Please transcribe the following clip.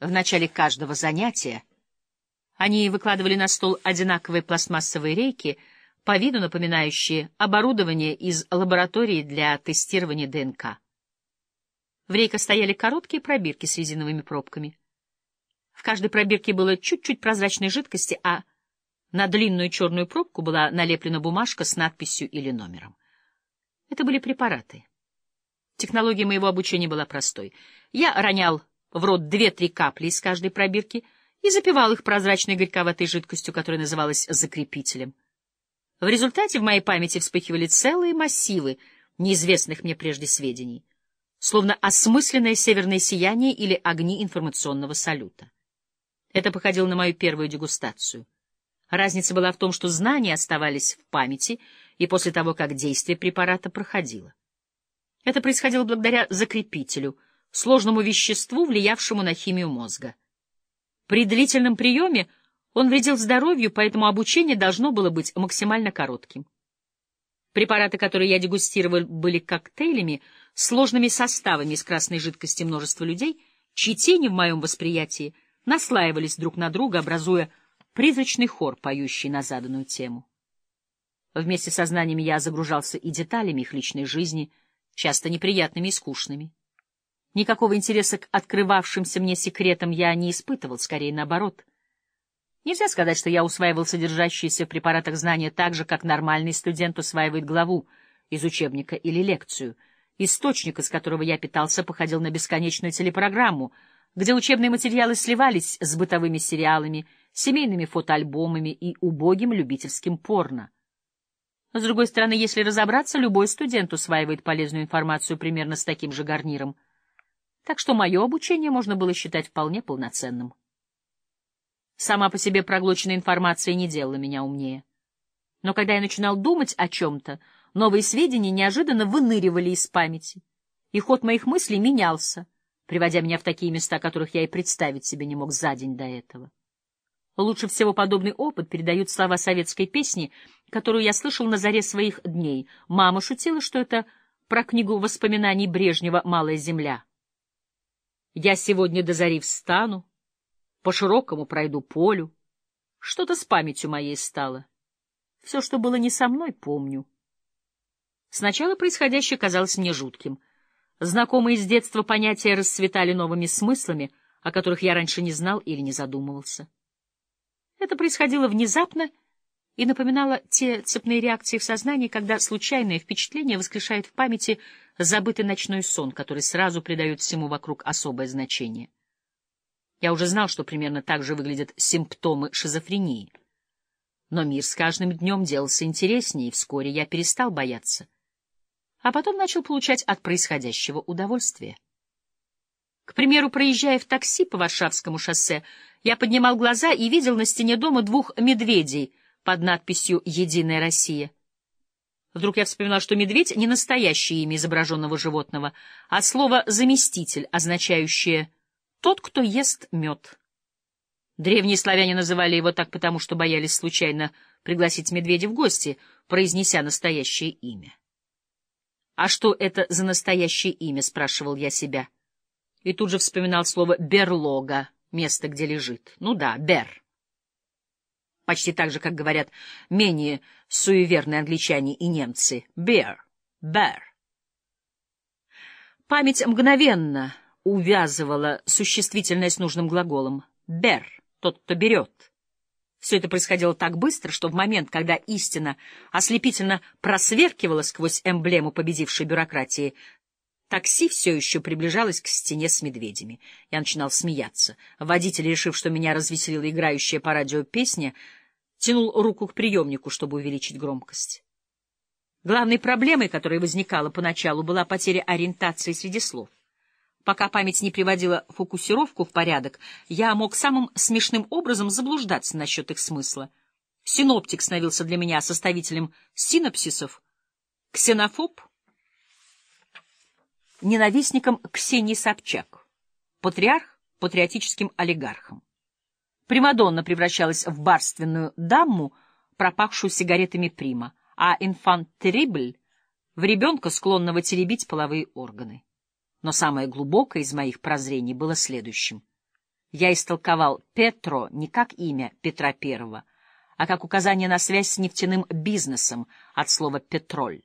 В начале каждого занятия они выкладывали на стол одинаковые пластмассовые рейки, по виду напоминающие оборудование из лаборатории для тестирования ДНК. В рейках стояли короткие пробирки с резиновыми пробками. В каждой пробирке было чуть-чуть прозрачной жидкости, а на длинную черную пробку была налеплена бумажка с надписью или номером. Это были препараты. Технология моего обучения была простой. Я ронял в рот две-три капли из каждой пробирки и запивал их прозрачной горьковатой жидкостью, которая называлась закрепителем. В результате в моей памяти вспыхивали целые массивы неизвестных мне прежде сведений, словно осмысленное северное сияние или огни информационного салюта. Это походило на мою первую дегустацию. Разница была в том, что знания оставались в памяти и после того, как действие препарата проходило. Это происходило благодаря закрепителю, сложному веществу, влиявшему на химию мозга. При длительном приеме он вредил здоровью, поэтому обучение должно было быть максимально коротким. Препараты, которые я дегустировал, были коктейлями, сложными составами из красной жидкости множества людей, чьи тени в моем восприятии наслаивались друг на друга, образуя призрачный хор, поющий на заданную тему. Вместе со знаниями я загружался и деталями их личной жизни — часто неприятными и скучными. Никакого интереса к открывавшимся мне секретам я не испытывал, скорее наоборот. Нельзя сказать, что я усваивал содержащиеся в препаратах знания так же, как нормальный студент усваивает главу из учебника или лекцию. Источник, из которого я питался, походил на бесконечную телепрограмму, где учебные материалы сливались с бытовыми сериалами, семейными фотоальбомами и убогим любительским порно. С другой стороны, если разобраться, любой студент усваивает полезную информацию примерно с таким же гарниром. Так что мое обучение можно было считать вполне полноценным. Сама по себе проглоченная информация не делала меня умнее. Но когда я начинал думать о чем-то, новые сведения неожиданно выныривали из памяти, и ход моих мыслей менялся, приводя меня в такие места, которых я и представить себе не мог за день до этого. Лучше всего подобный опыт передают слова советской песни, которую я слышал на заре своих дней. Мама шутила, что это про книгу воспоминаний Брежнева «Малая земля». Я сегодня до зари встану, по широкому пройду полю. Что-то с памятью моей стало. Все, что было не со мной, помню. Сначала происходящее казалось мне жутким. Знакомые с детства понятия расцветали новыми смыслами, о которых я раньше не знал или не задумывался. Это происходило внезапно и напоминало те цепные реакции в сознании, когда случайное впечатление воскрешает в памяти забытый ночной сон, который сразу придает всему вокруг особое значение. Я уже знал, что примерно так же выглядят симптомы шизофрении. Но мир с каждым днем делался интереснее, и вскоре я перестал бояться. А потом начал получать от происходящего удовольствие. К примеру, проезжая в такси по Варшавскому шоссе, я поднимал глаза и видел на стене дома двух медведей под надписью «Единая Россия». Вдруг я вспоминал, что медведь — не настоящее имя изображенного животного, а слово «заместитель», означающее «тот, кто ест мед». Древние славяне называли его так потому, что боялись случайно пригласить медведя в гости, произнеся настоящее имя. «А что это за настоящее имя?» — спрашивал я себя и тут же вспоминал слово «берлога» — место, где лежит. Ну да, «бер». Почти так же, как говорят менее суеверные англичане и немцы. «Бер», «бер». Память мгновенно увязывала существительное с нужным глаголом. «Бер» — тот, кто берет. Все это происходило так быстро, что в момент, когда истина ослепительно просверкивала сквозь эмблему победившей бюрократии, Такси все еще приближалось к стене с медведями. Я начинал смеяться. Водитель, решив, что меня развеселила играющая по радио песня, тянул руку к приемнику, чтобы увеличить громкость. Главной проблемой, которая возникала поначалу, была потеря ориентации среди слов. Пока память не приводила фокусировку в порядок, я мог самым смешным образом заблуждаться насчет их смысла. Синоптик становился для меня составителем синапсисов, ксенофоб — ненавистником Ксении Собчак, патриарх — патриотическим олигархом. Примадонна превращалась в барственную даму, пропахшую сигаретами прима, а инфант-терибль — в ребенка, склонного теребить половые органы. Но самое глубокое из моих прозрений было следующим. Я истолковал «Петро» не как имя Петра I, а как указание на связь с нефтяным бизнесом от слова «петроль».